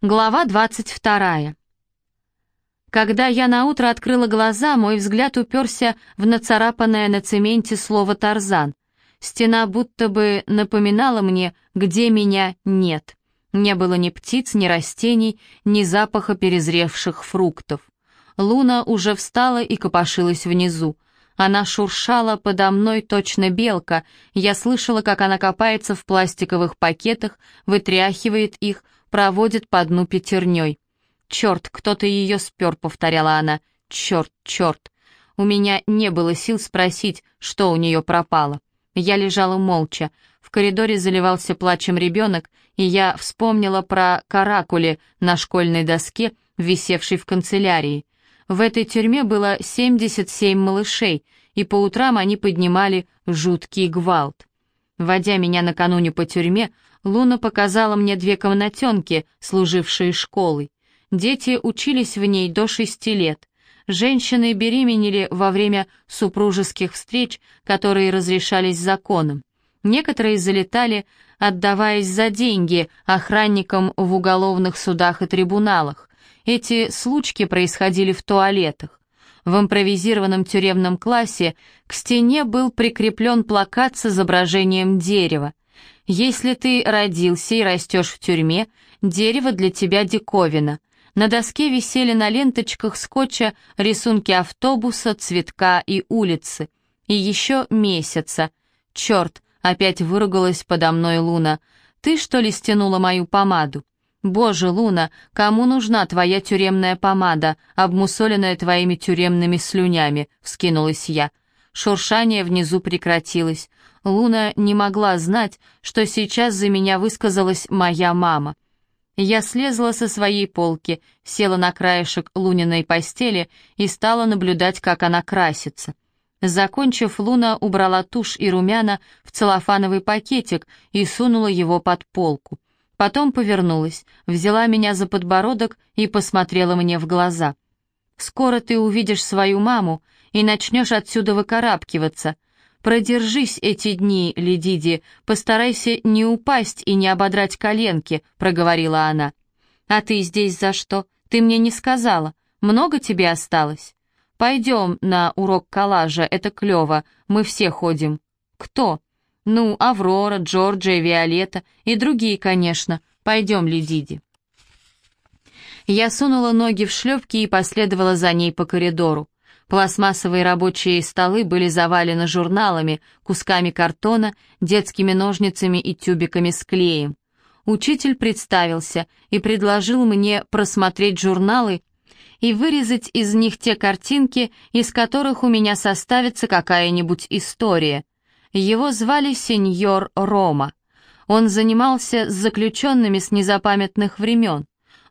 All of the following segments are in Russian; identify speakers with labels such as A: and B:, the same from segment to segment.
A: Глава 22. Когда я наутро открыла глаза, мой взгляд уперся в нацарапанное на цементе слово «Тарзан». Стена будто бы напоминала мне, где меня нет. Не было ни птиц, ни растений, ни запаха перезревших фруктов. Луна уже встала и копошилась внизу. Она шуршала подо мной точно белка, я слышала, как она копается в пластиковых пакетах, вытряхивает их, проводит по дну пятерней. «Черт, кто-то ее спер», — повторяла она. «Черт, черт». У меня не было сил спросить, что у нее пропало. Я лежала молча. В коридоре заливался плачем ребенок, и я вспомнила про каракули на школьной доске, висевшей в канцелярии. В этой тюрьме было 77 малышей, и по утрам они поднимали жуткий гвалт. Водя меня накануне по тюрьме, Луна показала мне две комнатенки, служившие школой. Дети учились в ней до шести лет. Женщины беременели во время супружеских встреч, которые разрешались законом. Некоторые залетали, отдаваясь за деньги охранникам в уголовных судах и трибуналах. Эти случки происходили в туалетах. В импровизированном тюремном классе к стене был прикреплен плакат с изображением дерева. Если ты родился и растешь в тюрьме, дерево для тебя диковина. На доске висели на ленточках скотча рисунки автобуса, цветка и улицы. И еще месяца. Черт, опять выругалась подо мной Луна. Ты что ли стянула мою помаду? Боже, Луна, кому нужна твоя тюремная помада, обмусоленная твоими тюремными слюнями? Вскинулась я. Шуршание внизу прекратилось. Луна не могла знать, что сейчас за меня высказалась моя мама. Я слезла со своей полки, села на краешек Луниной постели и стала наблюдать, как она красится. Закончив, Луна убрала тушь и румяна в целлофановый пакетик и сунула его под полку. Потом повернулась, взяла меня за подбородок и посмотрела мне в глаза. «Скоро ты увидишь свою маму и начнешь отсюда выкарабкиваться», «Продержись эти дни, Ледиди, постарайся не упасть и не ободрать коленки», — проговорила она. «А ты здесь за что? Ты мне не сказала. Много тебе осталось?» «Пойдем на урок коллажа, это клево, мы все ходим». «Кто?» «Ну, Аврора, Джорджия, Виолетта и другие, конечно. Пойдем, Ледиди». Я сунула ноги в шлепки и последовала за ней по коридору. Пластмассовые рабочие столы были завалены журналами, кусками картона, детскими ножницами и тюбиками с клеем. Учитель представился и предложил мне просмотреть журналы и вырезать из них те картинки, из которых у меня составится какая-нибудь история. Его звали сеньор Рома. Он занимался с заключенными с незапамятных времен.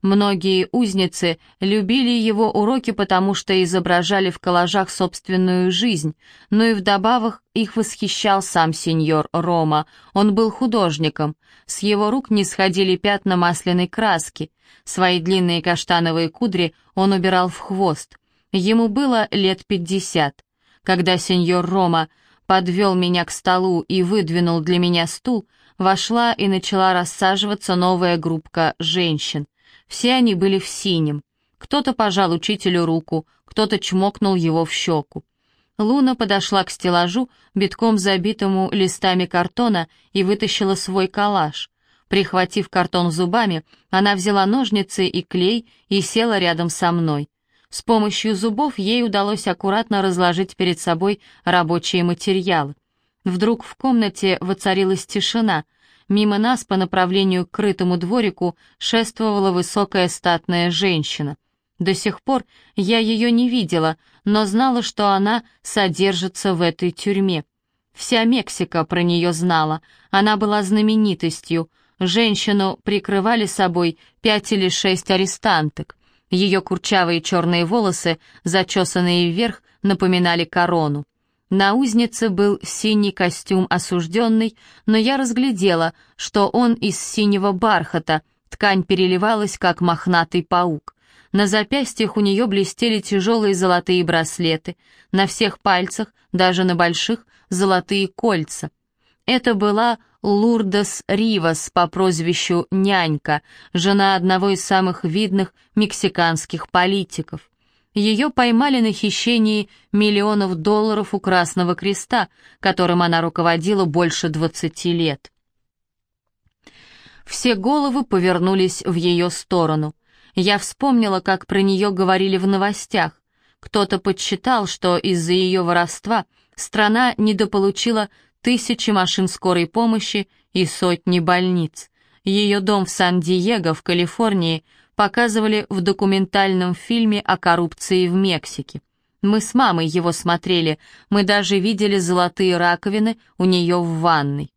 A: Многие узницы любили его уроки, потому что изображали в коллажах собственную жизнь, но и вдобавок их восхищал сам сеньор Рома. Он был художником. С его рук не сходили пятна масляной краски. Свои длинные каштановые кудри он убирал в хвост. Ему было лет пятьдесят. Когда сеньор Рома подвел меня к столу и выдвинул для меня стул, вошла и начала рассаживаться новая группка женщин. Все они были в синем. Кто-то пожал учителю руку, кто-то чмокнул его в щеку. Луна подошла к стеллажу, битком забитому листами картона, и вытащила свой коллаж. Прихватив картон зубами, она взяла ножницы и клей и села рядом со мной. С помощью зубов ей удалось аккуратно разложить перед собой рабочие материалы. Вдруг в комнате воцарилась тишина — Мимо нас по направлению к крытому дворику шествовала высокая статная женщина. До сих пор я ее не видела, но знала, что она содержится в этой тюрьме. Вся Мексика про нее знала, она была знаменитостью. Женщину прикрывали собой пять или шесть арестанток. Ее курчавые черные волосы, зачесанные вверх, напоминали корону. На узнице был синий костюм осужденный, но я разглядела, что он из синего бархата, ткань переливалась, как мохнатый паук. На запястьях у нее блестели тяжелые золотые браслеты, на всех пальцах, даже на больших, золотые кольца. Это была Лурдес Ривас по прозвищу Нянька, жена одного из самых видных мексиканских политиков. Ее поймали на хищении миллионов долларов у Красного Креста, которым она руководила больше 20 лет. Все головы повернулись в ее сторону. Я вспомнила, как про нее говорили в новостях. Кто-то подсчитал, что из-за ее воровства страна недополучила тысячи машин скорой помощи и сотни больниц. Ее дом в Сан-Диего в Калифорнии показывали в документальном фильме о коррупции в Мексике. Мы с мамой его смотрели, мы даже видели золотые раковины у нее в ванной.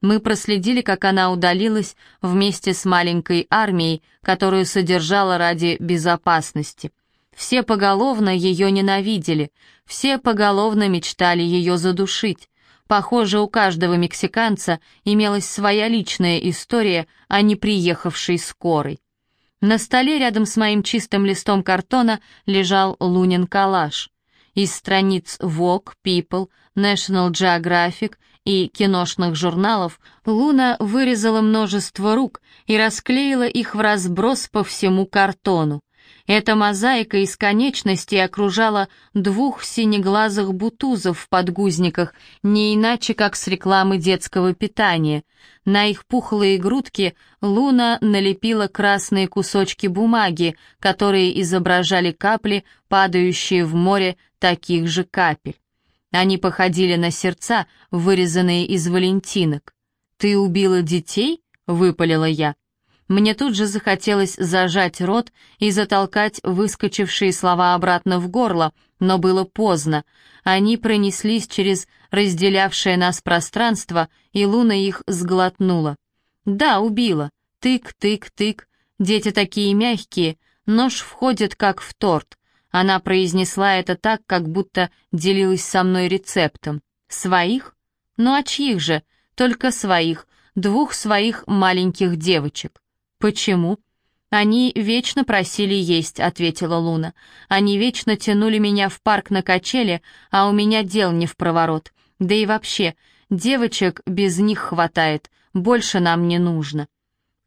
A: Мы проследили, как она удалилась вместе с маленькой армией, которую содержала ради безопасности. Все поголовно ее ненавидели, все поголовно мечтали ее задушить. Похоже, у каждого мексиканца имелась своя личная история о неприехавшей скорой. На столе рядом с моим чистым листом картона лежал Лунин калаш. Из страниц Vogue, People, National Geographic и киношных журналов Луна вырезала множество рук и расклеила их в разброс по всему картону. Эта мозаика из конечностей окружала двух синеглазых бутузов в подгузниках, не иначе как с рекламы детского питания. На их пухлые грудки Луна налепила красные кусочки бумаги, которые изображали капли, падающие в море таких же капель. Они походили на сердца, вырезанные из валентинок. «Ты убила детей?» — выпалила я. Мне тут же захотелось зажать рот и затолкать выскочившие слова обратно в горло, но было поздно. Они пронеслись через разделявшее нас пространство, и Луна их сглотнула. «Да, убила. Тык, тык, тык. Дети такие мягкие. Нож входит как в торт». Она произнесла это так, как будто делилась со мной рецептом. «Своих? Ну а чьих же? Только своих. Двух своих маленьких девочек». «Почему?» «Они вечно просили есть», — ответила Луна. «Они вечно тянули меня в парк на качели, а у меня дел не в проворот. Да и вообще, девочек без них хватает, больше нам не нужно».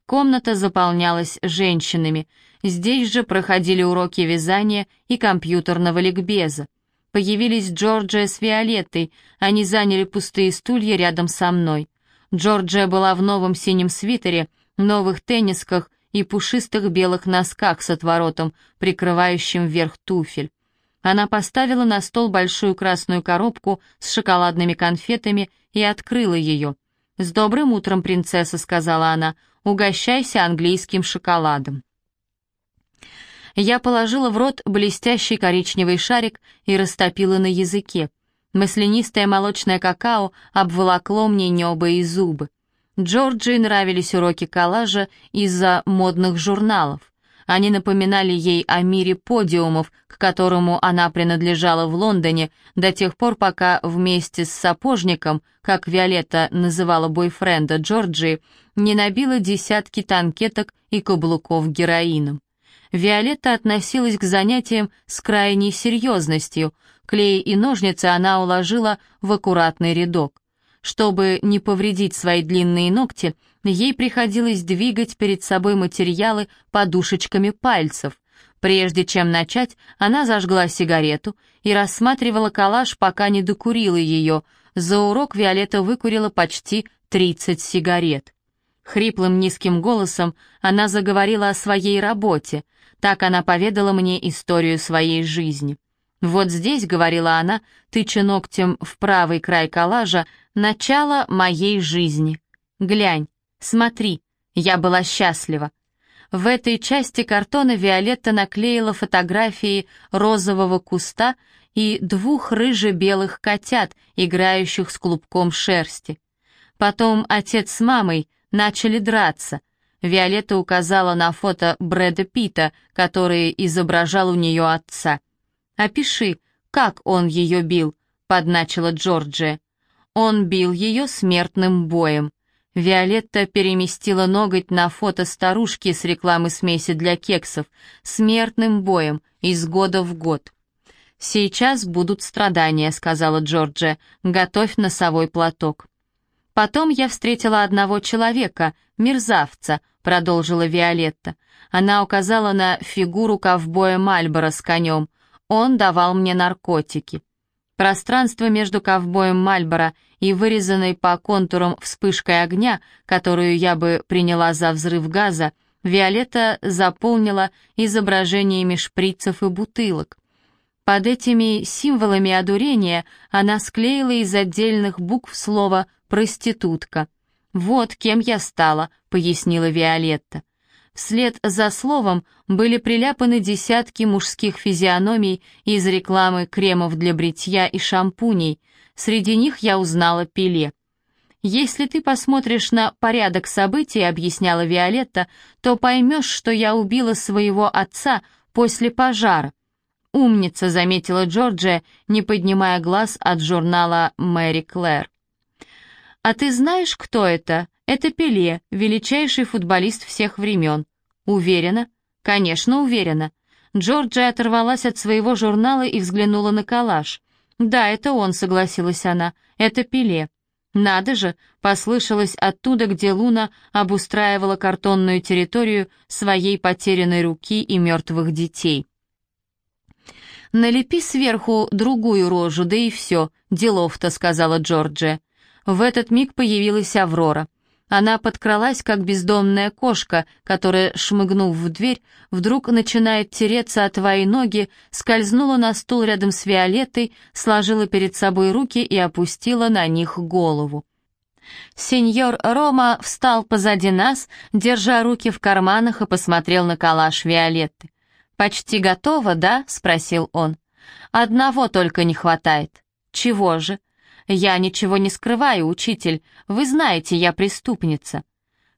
A: Комната заполнялась женщинами. Здесь же проходили уроки вязания и компьютерного ликбеза. Появились Джорджия с Виолеттой, они заняли пустые стулья рядом со мной. Джорджия была в новом синем свитере — новых теннисках и пушистых белых носках с отворотом, прикрывающим верх туфель. Она поставила на стол большую красную коробку с шоколадными конфетами и открыла ее. «С добрым утром, принцесса», — сказала она, — «угощайся английским шоколадом». Я положила в рот блестящий коричневый шарик и растопила на языке. Маслянистое молочное какао обволокло мне небо и зубы. Джорджии нравились уроки коллажа из-за модных журналов. Они напоминали ей о мире подиумов, к которому она принадлежала в Лондоне до тех пор, пока вместе с сапожником, как Виолетта называла бойфренда Джорджии, не набила десятки танкеток и каблуков героином. Виолетта относилась к занятиям с крайней серьезностью. Клей и ножницы она уложила в аккуратный рядок. Чтобы не повредить свои длинные ногти, ей приходилось двигать перед собой материалы подушечками пальцев. Прежде чем начать, она зажгла сигарету и рассматривала коллаж, пока не докурила ее. За урок Виолетта выкурила почти 30 сигарет. Хриплым низким голосом она заговорила о своей работе. Так она поведала мне историю своей жизни. «Вот здесь», — говорила она, тыча ногтем в правый край коллажа, «начало моей жизни. Глянь, смотри, я была счастлива». В этой части картона Виолетта наклеила фотографии розового куста и двух рыже-белых котят, играющих с клубком шерсти. Потом отец с мамой начали драться. Виолетта указала на фото Брэда Питта, который изображал у нее отца. «Опиши, как он ее бил», — подначила Джорджия. Он бил ее смертным боем. Виолетта переместила ноготь на фото старушки с рекламы смеси для кексов, смертным боем, из года в год. «Сейчас будут страдания», — сказала Джорджия, — «готовь носовой платок». Потом я встретила одного человека, мерзавца, продолжила Виолетта. Она указала на фигуру ковбоя Мальбора с конем. Он давал мне наркотики. Пространство между ковбоем Мальбора и вырезанной по контурам вспышкой огня, которую я бы приняла за взрыв газа, Виолетта заполнила изображениями шприцев и бутылок. Под этими символами одурения она склеила из отдельных букв слово «проститутка». «Вот кем я стала», — пояснила Виолетта. Вслед за словом были приляпаны десятки мужских физиономий из рекламы кремов для бритья и шампуней. Среди них я узнала Пеле. «Если ты посмотришь на порядок событий», — объясняла Виолетта, «то поймешь, что я убила своего отца после пожара». «Умница», — заметила Джорджия, не поднимая глаз от журнала «Мэри Клэр». «А ты знаешь, кто это?» Это Пеле, величайший футболист всех времен. Уверена? Конечно, уверена. Джорджия оторвалась от своего журнала и взглянула на коллаж. «Да, это он», — согласилась она. «Это Пеле». «Надо же!» — послышалось оттуда, где Луна обустраивала картонную территорию своей потерянной руки и мертвых детей. «Налепи сверху другую рожу, да и все, делов-то», — сказала Джорджия. В этот миг появилась Аврора. Она подкралась, как бездомная кошка, которая, шмыгнув в дверь, вдруг начинает тереться о твои ноги, скользнула на стул рядом с Виолеттой, сложила перед собой руки и опустила на них голову. Сеньор Рома встал позади нас, держа руки в карманах и посмотрел на калаш Виолетты. «Почти готово, да?» — спросил он. «Одного только не хватает». «Чего же?» «Я ничего не скрываю, учитель. Вы знаете, я преступница».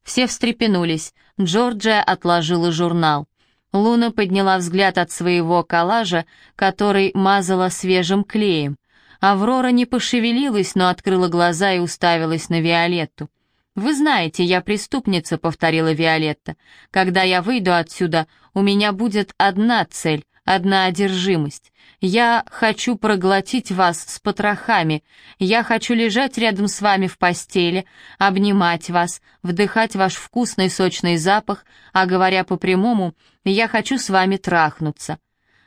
A: Все встрепенулись. Джорджия отложила журнал. Луна подняла взгляд от своего коллажа, который мазала свежим клеем. Аврора не пошевелилась, но открыла глаза и уставилась на Виолетту. «Вы знаете, я преступница», — повторила Виолетта. «Когда я выйду отсюда, у меня будет одна цель одна одержимость. Я хочу проглотить вас с потрохами. Я хочу лежать рядом с вами в постели, обнимать вас, вдыхать ваш вкусный сочный запах, а говоря по-прямому, я хочу с вами трахнуться.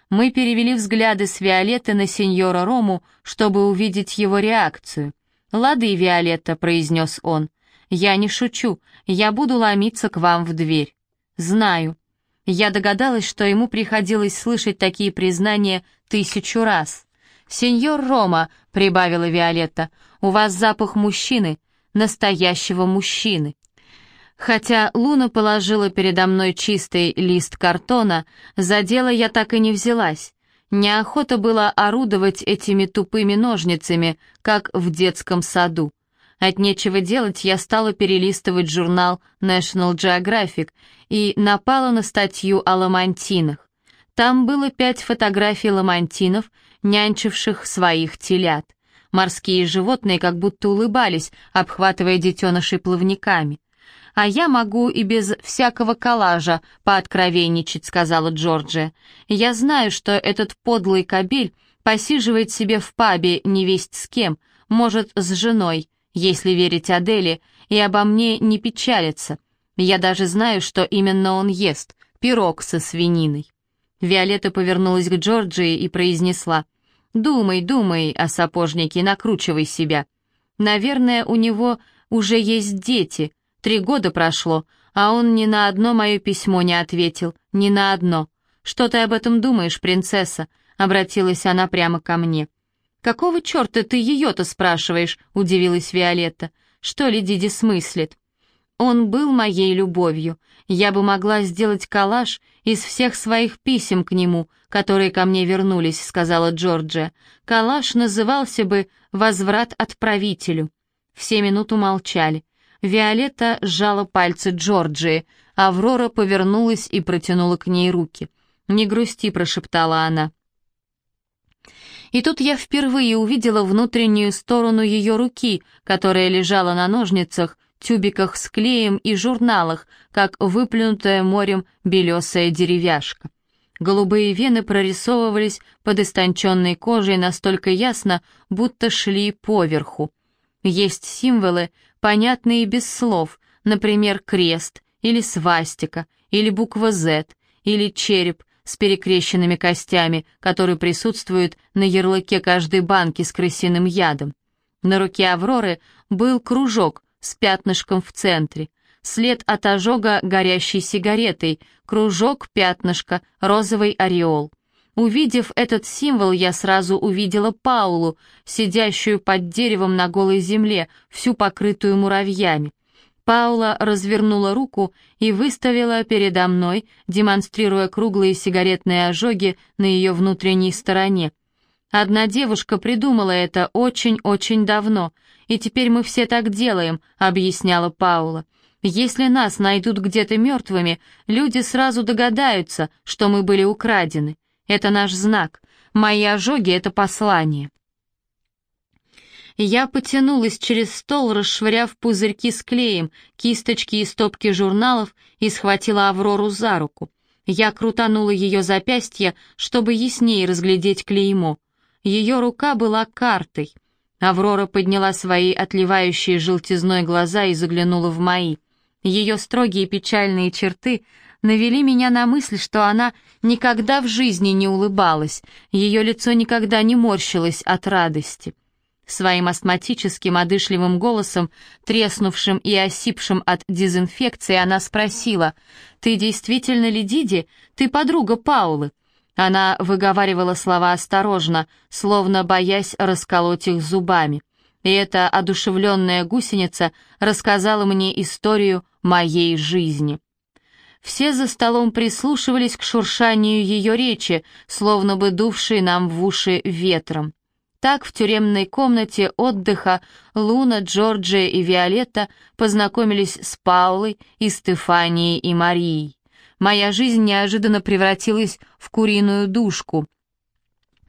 A: Мы перевели взгляды с Виолетты на сеньора Рому, чтобы увидеть его реакцию. «Лады, Виолетта», — произнес он. «Я не шучу, я буду ломиться к вам в дверь». «Знаю», я догадалась, что ему приходилось слышать такие признания тысячу раз. «Сеньор Рома», — прибавила Виолетта, — «у вас запах мужчины, настоящего мужчины». Хотя Луна положила передо мной чистый лист картона, за дело я так и не взялась. Неохота было орудовать этими тупыми ножницами, как в детском саду. От нечего делать я стала перелистывать журнал National Geographic и напала на статью о ламантинах. Там было пять фотографий ламантинов, нянчивших своих телят. Морские животные как будто улыбались, обхватывая детенышей плавниками. «А я могу и без всякого коллажа пооткровенничать», — сказала Джорджия. «Я знаю, что этот подлый кобель посиживает себе в пабе невесть с кем, может, с женой, если верить Аделе, и обо мне не печалится. Я даже знаю, что именно он ест — пирог со свининой. Виолетта повернулась к Джорджии и произнесла, «Думай, думай о сапожнике, накручивай себя. Наверное, у него уже есть дети, три года прошло, а он ни на одно мое письмо не ответил, ни на одно. Что ты об этом думаешь, принцесса?» — обратилась она прямо ко мне. «Какого черта ты ее-то спрашиваешь?» — удивилась Виолетта. «Что ли Диди смыслит?» «Он был моей любовью. Я бы могла сделать коллаж из всех своих писем к нему, которые ко мне вернулись», — сказала Джорджия. «Коллаж назывался бы «Возврат отправителю». Все минуту молчали. Виолетта сжала пальцы Джорджии. Аврора повернулась и протянула к ней руки. «Не грусти», — прошептала она. И тут я впервые увидела внутреннюю сторону ее руки, которая лежала на ножницах, тюбиках с клеем и журналах, как выплюнутая морем белесая деревяшка. Голубые вены прорисовывались под истонченной кожей настолько ясно, будто шли поверху. Есть символы, понятные без слов, например, крест или свастика, или буква «З», или череп с перекрещенными костями, который присутствует на ярлыке каждой банки с крысиным ядом. На руке Авроры был кружок с пятнышком в центре, след от ожога горящей сигаретой, кружок, пятнышко, розовый ореол. Увидев этот символ, я сразу увидела Паулу, сидящую под деревом на голой земле, всю покрытую муравьями. Паула развернула руку и выставила передо мной, демонстрируя круглые сигаретные ожоги на ее внутренней стороне. Одна девушка придумала это очень-очень давно, и теперь мы все так делаем, объясняла Паула. Если нас найдут где-то мертвыми, люди сразу догадаются, что мы были украдены. Это наш знак. Мои ожоги — это послание. Я потянулась через стол, расшвыряв пузырьки с клеем, кисточки и стопки журналов и схватила Аврору за руку. Я крутанула ее запястье, чтобы яснее разглядеть клеймо. Ее рука была картой. Аврора подняла свои отливающие желтизной глаза и заглянула в мои. Ее строгие печальные черты навели меня на мысль, что она никогда в жизни не улыбалась, ее лицо никогда не морщилось от радости. Своим астматическим одышливым голосом, треснувшим и осипшим от дезинфекции, она спросила, «Ты действительно ли Диди? Ты подруга Паулы?» Она выговаривала слова осторожно, словно боясь расколоть их зубами. И эта одушевленная гусеница рассказала мне историю моей жизни. Все за столом прислушивались к шуршанию ее речи, словно бы дувшей нам в уши ветром. Так в тюремной комнате отдыха Луна, Джорджия и Виолетта познакомились с Паулой и Стефанией и Марией. Моя жизнь неожиданно превратилась в куриную душку.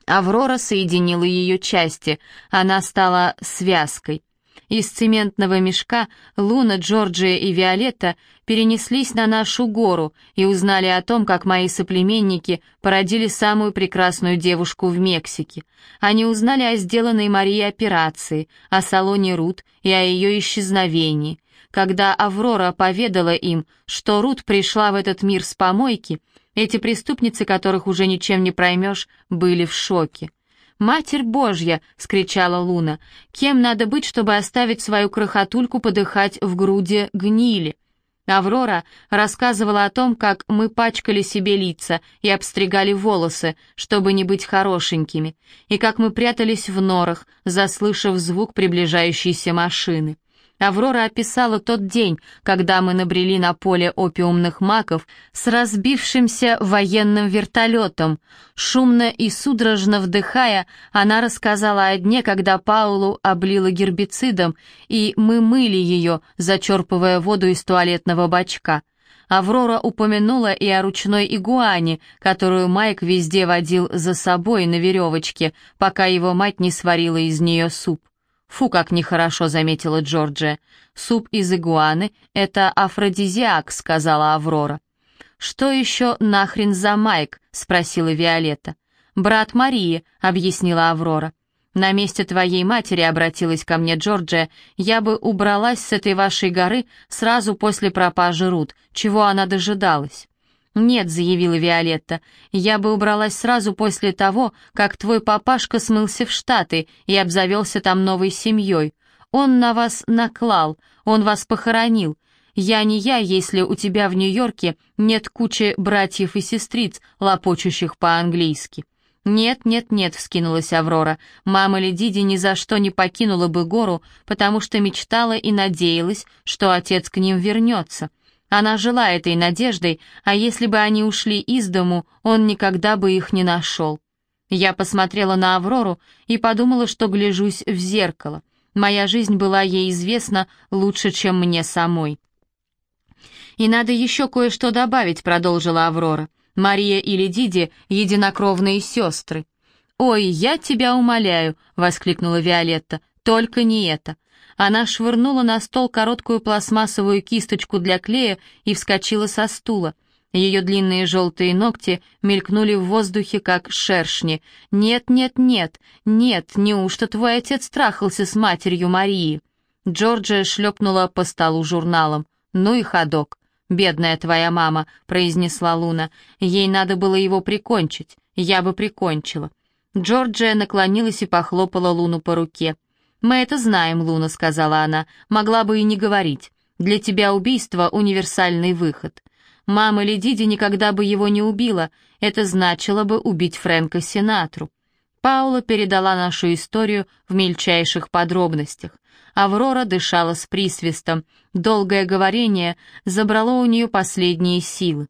A: Аврора соединила ее части, она стала связкой. Из цементного мешка Луна, Джорджия и Виолетта перенеслись на нашу гору и узнали о том, как мои соплеменники породили самую прекрасную девушку в Мексике. Они узнали о сделанной Марии операции, о салоне Рут и о ее исчезновении. Когда Аврора поведала им, что Рут пришла в этот мир с помойки, эти преступницы, которых уже ничем не проймешь, были в шоке. «Матерь Божья!» — скричала Луна. «Кем надо быть, чтобы оставить свою крохотульку подыхать в груди гнили?» Аврора рассказывала о том, как мы пачкали себе лица и обстригали волосы, чтобы не быть хорошенькими, и как мы прятались в норах, заслышав звук приближающейся машины. Аврора описала тот день, когда мы набрели на поле опиумных маков с разбившимся военным вертолетом. Шумно и судорожно вдыхая, она рассказала о дне, когда Паулу облила гербицидом, и мы мыли ее, зачерпывая воду из туалетного бачка. Аврора упомянула и о ручной игуане, которую Майк везде водил за собой на веревочке, пока его мать не сварила из нее суп. «Фу, как нехорошо», — заметила Джорджия. «Суп из игуаны — это афродизиак», — сказала Аврора. «Что еще нахрен за Майк?» — спросила Виолетта. «Брат Марии», — объяснила Аврора. «На месте твоей матери», — обратилась ко мне Джорджия, «я бы убралась с этой вашей горы сразу после пропажи Рут, чего она дожидалась». «Нет», — заявила Виолетта, — «я бы убралась сразу после того, как твой папашка смылся в Штаты и обзавелся там новой семьей. Он на вас наклал, он вас похоронил. Я не я, если у тебя в Нью-Йорке нет кучи братьев и сестриц, лопочущих по-английски». «Нет, нет, нет», — вскинулась Аврора. «Мама Ледиди ни за что не покинула бы гору, потому что мечтала и надеялась, что отец к ним вернется. Она жила этой надеждой, а если бы они ушли из дому, он никогда бы их не нашел. Я посмотрела на Аврору и подумала, что гляжусь в зеркало. Моя жизнь была ей известна лучше, чем мне самой. «И надо еще кое-что добавить», — продолжила Аврора. «Мария или Диди — единокровные сестры». «Ой, я тебя умоляю», — воскликнула Виолетта. «Только не это. Она швырнула на стол короткую пластмассовую кисточку для клея и вскочила со стула. Ее длинные желтые ногти мелькнули в воздухе, как шершни. «Нет, нет, нет, нет, неужто твой отец трахался с матерью Марии?» Джорджия шлепнула по столу журналом. «Ну и ходок. Бедная твоя мама», — произнесла Луна. «Ей надо было его прикончить. Я бы прикончила». Джорджия наклонилась и похлопала Луну по руке. «Мы это знаем, Луна», — сказала она. «Могла бы и не говорить. Для тебя убийство — универсальный выход. Мама Ледиди никогда бы его не убила, это значило бы убить Фрэнка Синатру. Паула передала нашу историю в мельчайших подробностях. Аврора дышала с присвистом. Долгое говорение забрало у нее последние силы.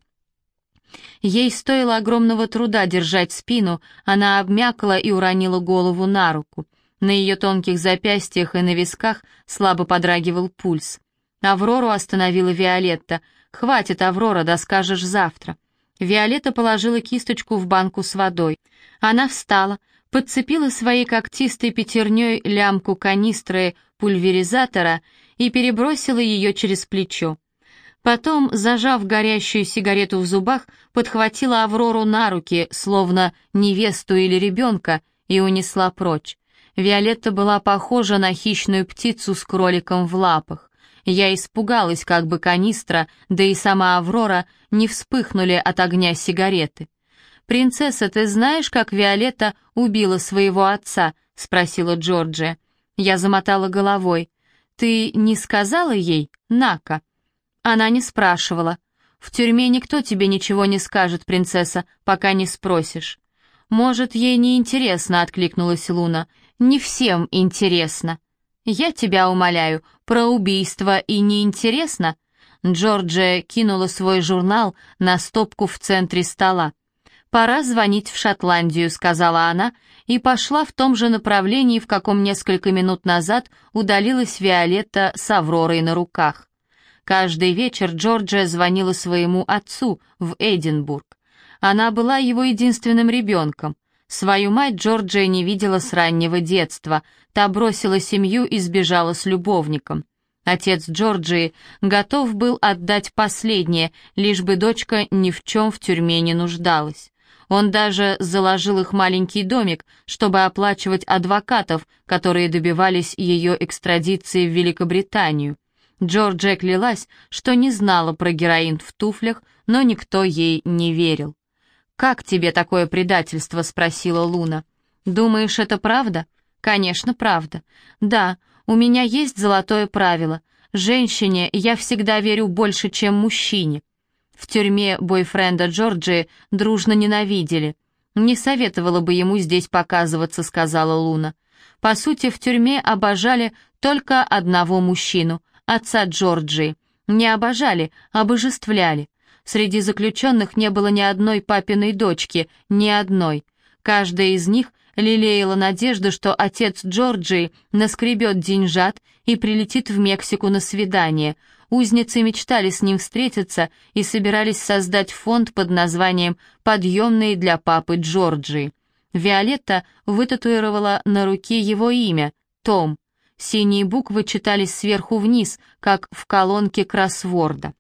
A: Ей стоило огромного труда держать спину, она обмякла и уронила голову на руку. На ее тонких запястьях и на висках слабо подрагивал пульс. Аврору остановила Виолетта — «Хватит, Аврора, да скажешь завтра». Виолетта положила кисточку в банку с водой. Она встала, подцепила своей когтистой пятерней лямку канистры пульверизатора и перебросила ее через плечо. Потом, зажав горящую сигарету в зубах, подхватила Аврору на руки, словно невесту или ребенка, и унесла прочь. Виолетта была похожа на хищную птицу с кроликом в лапах. Я испугалась, как бы канистра, да и сама Аврора не вспыхнули от огня сигареты. «Принцесса, ты знаешь, как Виолетта убила своего отца?» — спросила Джорджия. Я замотала головой. «Ты не сказала ей, Нака?» Она не спрашивала. «В тюрьме никто тебе ничего не скажет, принцесса, пока не спросишь». «Может, ей не интересно», — откликнулась Луна. «Не всем интересно». «Я тебя умоляю, про убийство и не интересно?» Джорджия кинула свой журнал на стопку в центре стола. «Пора звонить в Шотландию», — сказала она, и пошла в том же направлении, в каком несколько минут назад удалилась Виолетта с Авророй на руках. Каждый вечер Джорджия звонила своему отцу в Эдинбург. Она была его единственным ребенком. Свою мать Джорджия не видела с раннего детства, та бросила семью и сбежала с любовником. Отец Джорджии готов был отдать последнее, лишь бы дочка ни в чем в тюрьме не нуждалась. Он даже заложил их маленький домик, чтобы оплачивать адвокатов, которые добивались ее экстрадиции в Великобританию. Джорджия клялась, что не знала про героин в туфлях, но никто ей не верил. «Как тебе такое предательство?» — спросила Луна. «Думаешь, это правда?» «Конечно, правда. Да, у меня есть золотое правило. Женщине я всегда верю больше, чем мужчине». В тюрьме бойфренда Джорджии дружно ненавидели. «Не советовала бы ему здесь показываться», — сказала Луна. По сути, в тюрьме обожали только одного мужчину, отца Джорджии. Не обожали, обожествляли. Среди заключенных не было ни одной папиной дочки, ни одной. Каждая из них лелеяла надежду, что отец Джорджии наскребет деньжат и прилетит в Мексику на свидание. Узницы мечтали с ним встретиться и собирались создать фонд под названием «Подъемные для папы Джорджии». Виолетта вытатуировала на руке его имя — Том. Синие буквы читались сверху вниз, как в колонке кроссворда.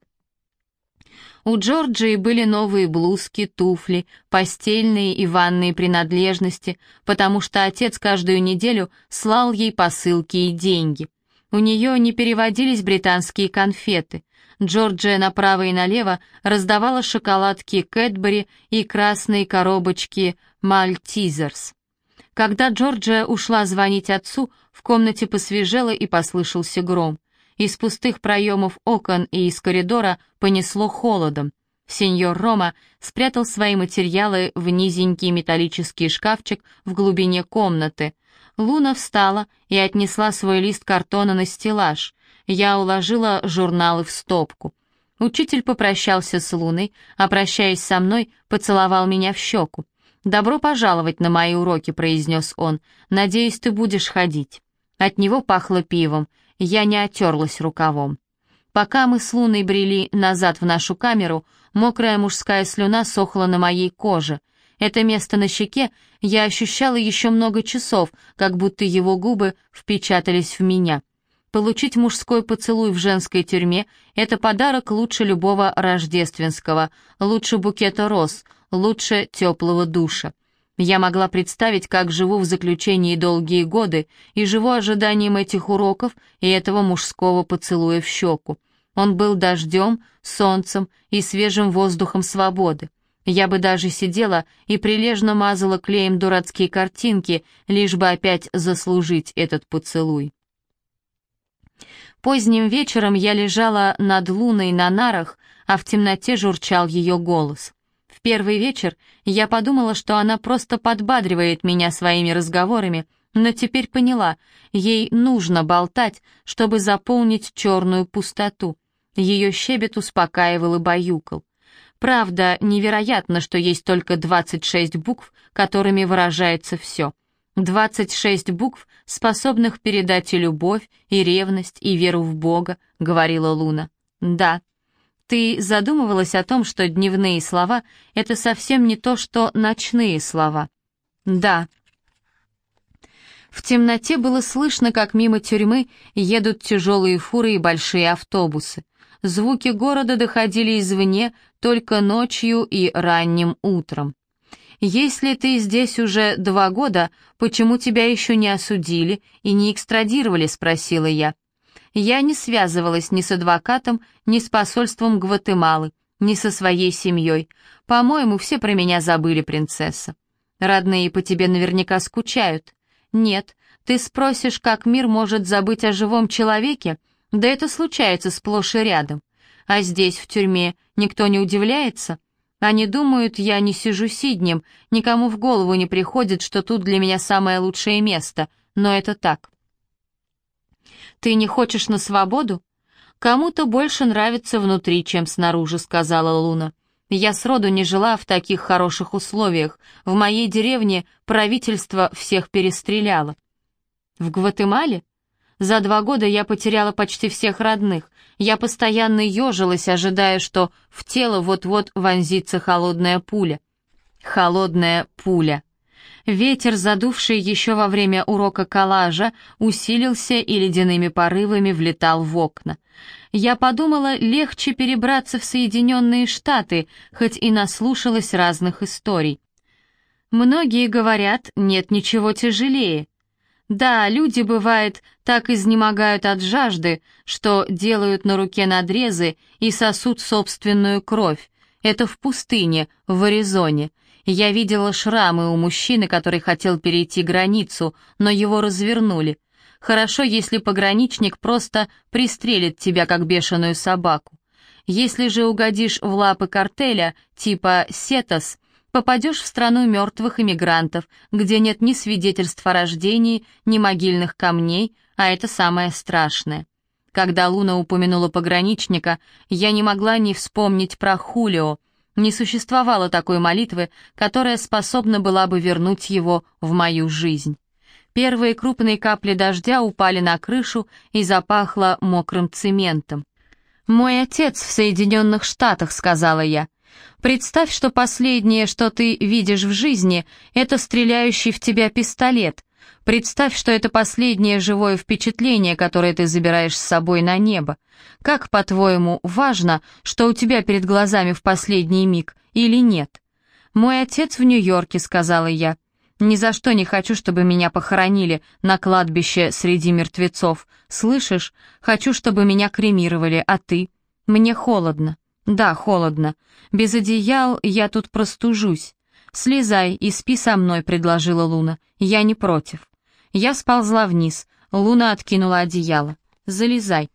A: У Джорджии были новые блузки, туфли, постельные и ванные принадлежности, потому что отец каждую неделю слал ей посылки и деньги. У нее не переводились британские конфеты. Джорджия направо и налево раздавала шоколадки Кэтбери и красные коробочки Мальтизерс. Когда Джорджия ушла звонить отцу, в комнате посвежело и послышался гром. Из пустых проемов окон и из коридора понесло холодом. Сеньор Рома спрятал свои материалы в низенький металлический шкафчик в глубине комнаты. Луна встала и отнесла свой лист картона на стеллаж. Я уложила журналы в стопку. Учитель попрощался с Луной, а прощаясь со мной, поцеловал меня в щеку. «Добро пожаловать на мои уроки», — произнес он. «Надеюсь, ты будешь ходить». От него пахло пивом. Я не отерлась рукавом. Пока мы с Луной брели назад в нашу камеру, мокрая мужская слюна сохла на моей коже. Это место на щеке я ощущала еще много часов, как будто его губы впечатались в меня. Получить мужской поцелуй в женской тюрьме — это подарок лучше любого рождественского, лучше букета роз, лучше теплого душа. Я могла представить, как живу в заключении долгие годы и живу ожиданием этих уроков и этого мужского поцелуя в щеку. Он был дождем, солнцем и свежим воздухом свободы. Я бы даже сидела и прилежно мазала клеем дурацкие картинки, лишь бы опять заслужить этот поцелуй. Поздним вечером я лежала над луной на нарах, а в темноте журчал ее голос. Первый вечер я подумала, что она просто подбадривает меня своими разговорами, но теперь поняла, ей нужно болтать, чтобы заполнить черную пустоту. Ее щебет успокаивал и баюкал. Правда, невероятно, что есть только 26 букв, которыми выражается все. 26 букв, способных передать и любовь, и ревность, и веру в Бога, говорила Луна. Да, ты задумывалась о том, что дневные слова — это совсем не то, что ночные слова? Да. В темноте было слышно, как мимо тюрьмы едут тяжелые фуры и большие автобусы. Звуки города доходили извне только ночью и ранним утром. «Если ты здесь уже два года, почему тебя еще не осудили и не экстрадировали?» — спросила я. Я не связывалась ни с адвокатом, ни с посольством Гватемалы, ни со своей семьей. По-моему, все про меня забыли, принцесса. Родные по тебе наверняка скучают. Нет, ты спросишь, как мир может забыть о живом человеке? Да это случается сплошь и рядом. А здесь, в тюрьме, никто не удивляется? Они думают, я не сижу сиднем, никому в голову не приходит, что тут для меня самое лучшее место, но это так. «Ты не хочешь на свободу?» «Кому-то больше нравится внутри, чем снаружи», — сказала Луна. «Я сроду не жила в таких хороших условиях. В моей деревне правительство всех перестреляло». «В Гватемале?» За два года я потеряла почти всех родных. Я постоянно ежилась, ожидая, что в тело вот-вот вонзится холодная пуля. Холодная пуля. Ветер, задувший еще во время урока коллажа, усилился и ледяными порывами влетал в окна. Я подумала, легче перебраться в Соединенные Штаты, хоть и наслушалась разных историй. Многие говорят, нет ничего тяжелее. Да, люди, бывает, так изнемогают от жажды, что делают на руке надрезы и сосут собственную кровь. Это в пустыне, в Аризоне. Я видела шрамы у мужчины, который хотел перейти границу, но его развернули. Хорошо, если пограничник просто пристрелит тебя, как бешеную собаку. Если же угодишь в лапы картеля, типа «Сетос», попадешь в страну мертвых иммигрантов, где нет ни свидетельств о рождении, ни могильных камней, а это самое страшное. Когда Луна упомянула пограничника, я не могла не вспомнить про Хулио — не существовало такой молитвы, которая способна была бы вернуть его в мою жизнь. Первые крупные капли дождя упали на крышу и запахло мокрым цементом. «Мой отец в Соединенных Штатах», — сказала я. «Представь, что последнее, что ты видишь в жизни, это стреляющий в тебя пистолет, Представь, что это последнее живое впечатление, которое ты забираешь с собой на небо. Как, по-твоему, важно, что у тебя перед глазами в последний миг или нет? «Мой отец в Нью-Йорке», — сказала я. «Ни за что не хочу, чтобы меня похоронили на кладбище среди мертвецов. Слышишь? Хочу, чтобы меня кремировали, а ты? Мне холодно». «Да, холодно. Без одеял я тут простужусь. «Слезай и спи со мной», — предложила Луна. «Я не против». Я сползла вниз. Луна откинула одеяло. «Залезай».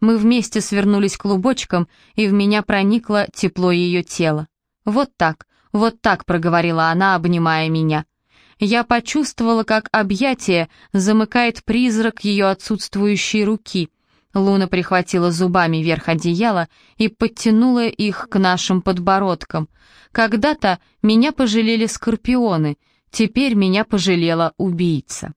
A: Мы вместе свернулись клубочком, и в меня проникло тепло ее тела. «Вот так, вот так», — проговорила она, обнимая меня. Я почувствовала, как объятие замыкает призрак ее отсутствующей руки. Луна прихватила зубами верх одеяла и подтянула их к нашим подбородкам. Когда-то меня пожалели скорпионы, теперь меня пожалела убийца.